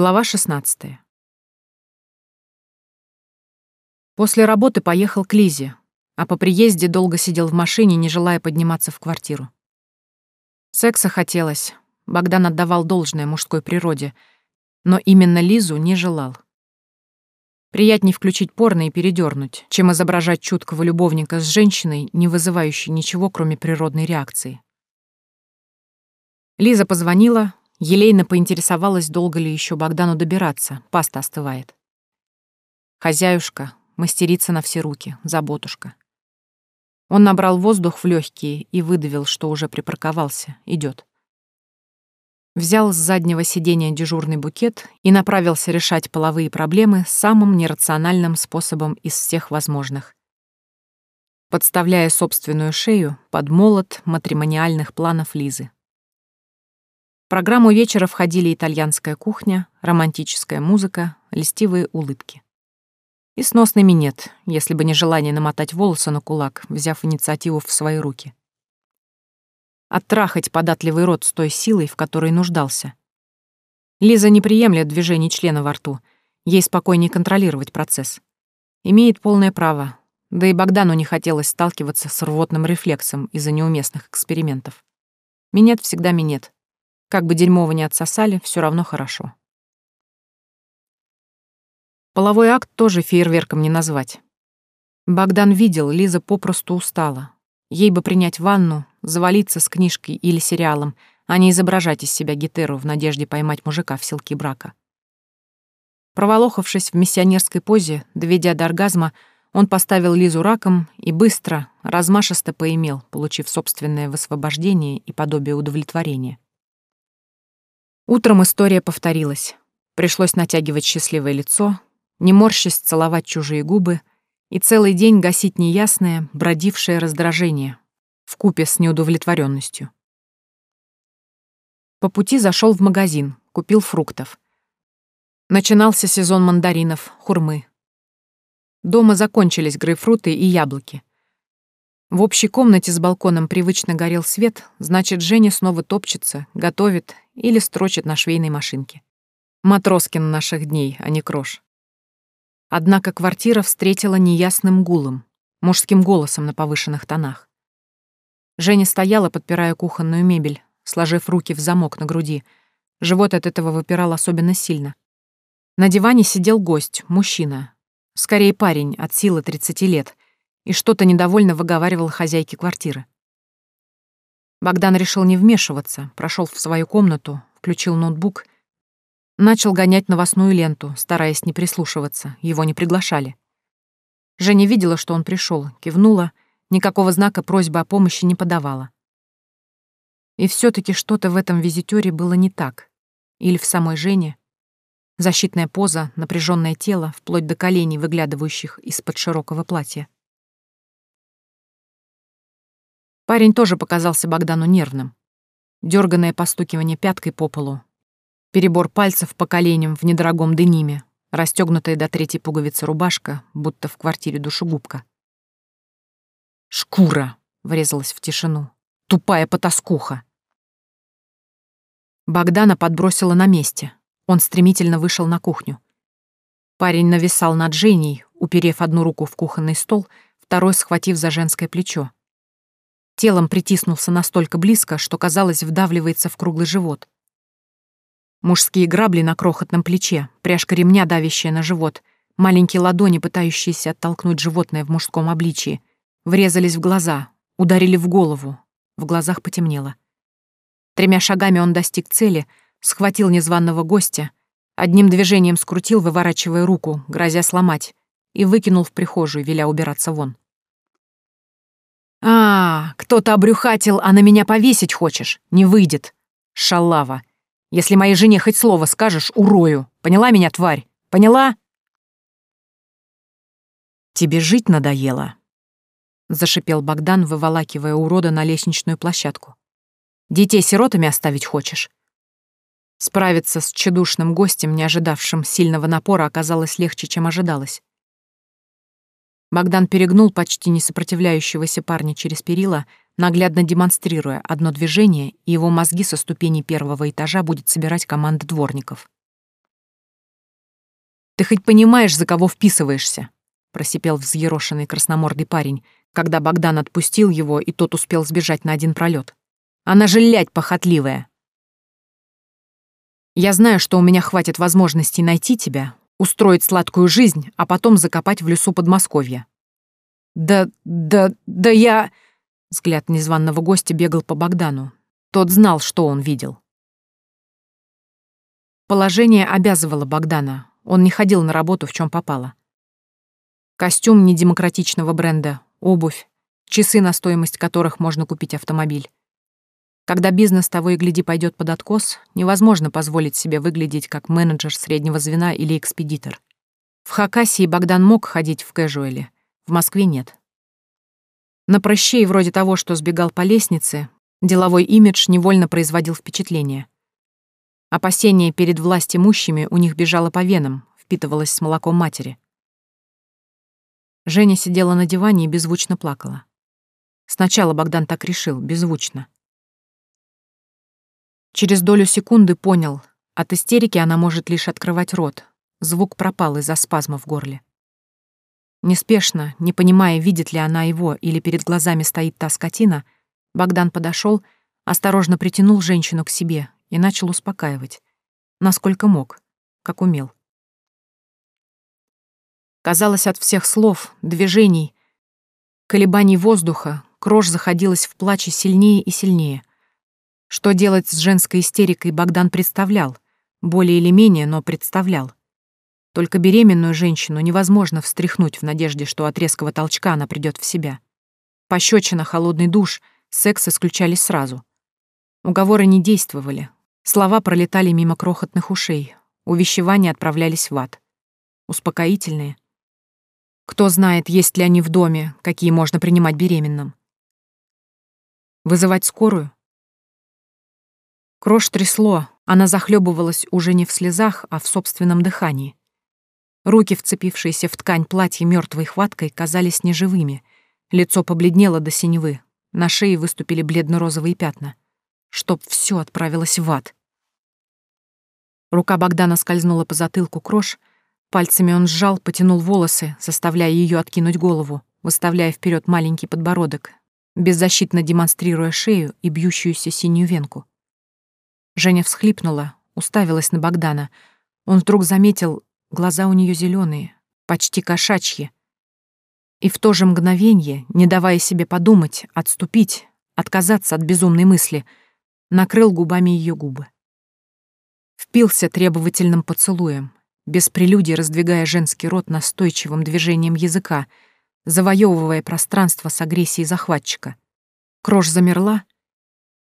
Глава 16. После работы поехал к Лизе, а по приезде долго сидел в машине, не желая подниматься в квартиру. Секса хотелось, Богдан отдавал должное мужской природе, но именно Лизу не желал. Приятней включить порно и передернуть, чем изображать чуткого любовника с женщиной, не вызывающей ничего, кроме природной реакции. Лиза позвонила, Елейна поинтересовалась, долго ли еще Богдану добираться, паста остывает. Хозяюшка, мастерица на все руки, заботушка. Он набрал воздух в легкие и выдавил, что уже припарковался, идет. Взял с заднего сиденья дежурный букет и направился решать половые проблемы самым нерациональным способом из всех возможных. Подставляя собственную шею под молот матримониальных планов Лизы программу вечера входили итальянская кухня, романтическая музыка, льстивые улыбки. И сносный минет, если бы не желание намотать волосы на кулак, взяв инициативу в свои руки. Оттрахать податливый рот с той силой, в которой нуждался. Лиза не приемлет движений члена во рту, ей спокойнее контролировать процесс. Имеет полное право, да и Богдану не хотелось сталкиваться с рвотным рефлексом из-за неуместных экспериментов. Минет всегда минет. Как бы дерьмово не отсосали, все равно хорошо. Половой акт тоже фейерверком не назвать. Богдан видел, Лиза попросту устала. Ей бы принять ванну, завалиться с книжкой или сериалом, а не изображать из себя гетеру в надежде поймать мужика в селке брака. Проволохавшись в миссионерской позе, доведя до оргазма, он поставил Лизу раком и быстро, размашисто поимел, получив собственное высвобождение и подобие удовлетворения. Утром история повторилась. Пришлось натягивать счастливое лицо, не морщись целовать чужие губы и целый день гасить неясное, бродившее раздражение в купе с неудовлетворенностью. По пути зашел в магазин, купил фруктов. Начинался сезон мандаринов, хурмы. Дома закончились грейпфруты и яблоки. В общей комнате с балконом привычно горел свет, значит, Женя снова топчется, готовит или строчит на швейной машинке. Матроскин наших дней, а не крош. Однако квартира встретила неясным гулом, мужским голосом на повышенных тонах. Женя стояла, подпирая кухонную мебель, сложив руки в замок на груди. Живот от этого выпирал особенно сильно. На диване сидел гость, мужчина. Скорее парень, от силы 30 лет, и что-то недовольно выговаривал хозяйке квартиры. Богдан решил не вмешиваться, прошел в свою комнату, включил ноутбук, начал гонять новостную ленту, стараясь не прислушиваться, его не приглашали. Женя видела, что он пришел, кивнула, никакого знака просьбы о помощи не подавала. И все таки что-то в этом визитёре было не так. Или в самой Жене. Защитная поза, напряженное тело, вплоть до коленей, выглядывающих из-под широкого платья. Парень тоже показался Богдану нервным. Дёрганное постукивание пяткой по полу. Перебор пальцев по коленям в недорогом дениме, расстёгнутая до третьей пуговицы рубашка, будто в квартире душегубка. «Шкура!» — врезалась в тишину. «Тупая потаскуха!» Богдана подбросила на месте. Он стремительно вышел на кухню. Парень нависал над Женей, уперев одну руку в кухонный стол, второй схватив за женское плечо. Телом притиснулся настолько близко, что, казалось, вдавливается в круглый живот. Мужские грабли на крохотном плече, пряжка ремня, давящая на живот, маленькие ладони, пытающиеся оттолкнуть животное в мужском обличии, врезались в глаза, ударили в голову. В глазах потемнело. Тремя шагами он достиг цели, схватил незваного гостя, одним движением скрутил, выворачивая руку, грозя сломать, и выкинул в прихожую, веля убираться вон. «А, кто-то обрюхатил, а на меня повесить хочешь? Не выйдет. Шалава. Если моей жене хоть слово скажешь, урою. Поняла меня, тварь? Поняла?» «Тебе жить надоело», — зашипел Богдан, выволакивая урода на лестничную площадку. «Детей сиротами оставить хочешь?» Справиться с чудушным гостем, не ожидавшим сильного напора, оказалось легче, чем ожидалось. Богдан перегнул почти не сопротивляющегося парня через перила, наглядно демонстрируя одно движение, и его мозги со ступени первого этажа будет собирать команда дворников. Ты хоть понимаешь, за кого вписываешься?» — просипел взъерошенный красномордый парень, когда Богдан отпустил его, и тот успел сбежать на один пролет. «Она же лядь похотливая!» «Я знаю, что у меня хватит возможностей найти тебя, устроить сладкую жизнь, а потом закопать в лесу Подмосковья». «Да, да, да я...» Взгляд незваного гостя бегал по Богдану. Тот знал, что он видел. Положение обязывало Богдана. Он не ходил на работу, в чем попало. Костюм недемократичного бренда, обувь, часы, на стоимость которых можно купить автомобиль. Когда бизнес того и гляди пойдет под откос, невозможно позволить себе выглядеть как менеджер среднего звена или экспедитор. В Хакасии Богдан мог ходить в кэжуэле, в Москве нет. На прощей вроде того, что сбегал по лестнице, деловой имидж невольно производил впечатление. Опасение перед власть имущими у них бежало по венам, впитывалось с молоком матери. Женя сидела на диване и беззвучно плакала. Сначала Богдан так решил, беззвучно. Через долю секунды понял, от истерики она может лишь открывать рот. Звук пропал из-за спазма в горле. Неспешно, не понимая, видит ли она его или перед глазами стоит та скотина, Богдан подошел, осторожно притянул женщину к себе и начал успокаивать. Насколько мог, как умел. Казалось, от всех слов, движений, колебаний воздуха крош заходилась в плаче сильнее и сильнее. Что делать с женской истерикой Богдан представлял, более или менее, но представлял. Только беременную женщину невозможно встряхнуть в надежде, что от резкого толчка она придет в себя. Пощечина, холодный душ, секс исключались сразу. Уговоры не действовали. Слова пролетали мимо крохотных ушей. Увещевания отправлялись в ад. Успокоительные, кто знает, есть ли они в доме, какие можно принимать беременным. Вызывать скорую? Крош трясло, она захлебывалась уже не в слезах, а в собственном дыхании. Руки, вцепившиеся в ткань платья мертвой хваткой, казались неживыми. Лицо побледнело до синевы. На шее выступили бледно-розовые пятна. Чтоб все отправилось в ад. Рука Богдана скользнула по затылку Крош, Пальцами он сжал, потянул волосы, заставляя ее откинуть голову, выставляя вперед маленький подбородок, беззащитно демонстрируя шею и бьющуюся синюю венку. Женя всхлипнула, уставилась на Богдана. Он вдруг заметил, глаза у нее зеленые, почти кошачьи. И в то же мгновение, не давая себе подумать, отступить, отказаться от безумной мысли, накрыл губами ее губы. Впился требовательным поцелуем, без прелюдий раздвигая женский рот настойчивым движением языка, завоевывая пространство с агрессией захватчика. Крош замерла,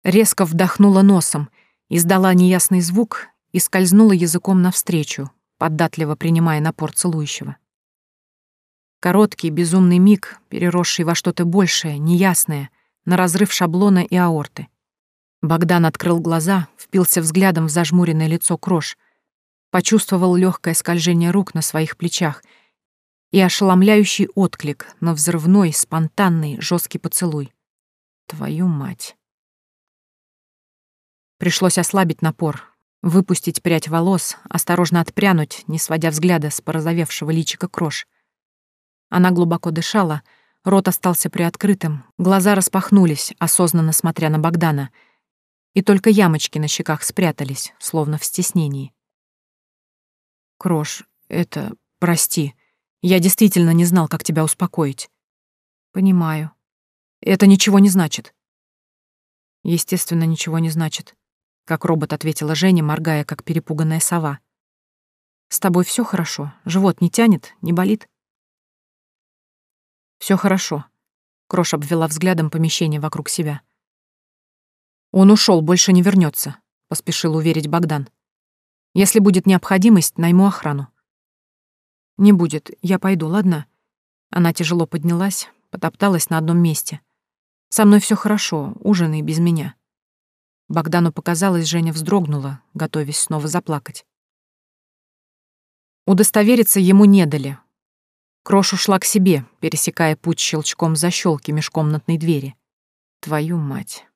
резко вдохнула носом, издала неясный звук и скользнула языком навстречу, поддатливо принимая напор целующего. Короткий, безумный миг, переросший во что-то большее, неясное, на разрыв шаблона и аорты. Богдан открыл глаза, впился взглядом в зажмуренное лицо Крош — почувствовал легкое скольжение рук на своих плечах и ошеломляющий отклик на взрывной, спонтанный, жесткий поцелуй. Твою мать. Пришлось ослабить напор, выпустить прядь волос, осторожно отпрянуть, не сводя взгляда с порозовевшего личика крош. Она глубоко дышала, рот остался приоткрытым, глаза распахнулись, осознанно смотря на Богдана, и только ямочки на щеках спрятались, словно в стеснении. Крош, это... Прости. Я действительно не знал, как тебя успокоить. Понимаю. Это ничего не значит. Естественно, ничего не значит. Как робот ответила Женя, моргая, как перепуганная сова. С тобой все хорошо? Живот не тянет? Не болит? Все хорошо. Крош обвела взглядом помещение вокруг себя. Он ушел, больше не вернется, поспешил уверить Богдан. Если будет необходимость, найму охрану. Не будет, я пойду, ладно? Она тяжело поднялась, потопталась на одном месте. Со мной все хорошо, ужины без меня. Богдану показалось, Женя вздрогнула, готовясь снова заплакать. Удостовериться ему не дали. Крош ушла к себе, пересекая путь щелчком защелки межкомнатной двери. Твою мать.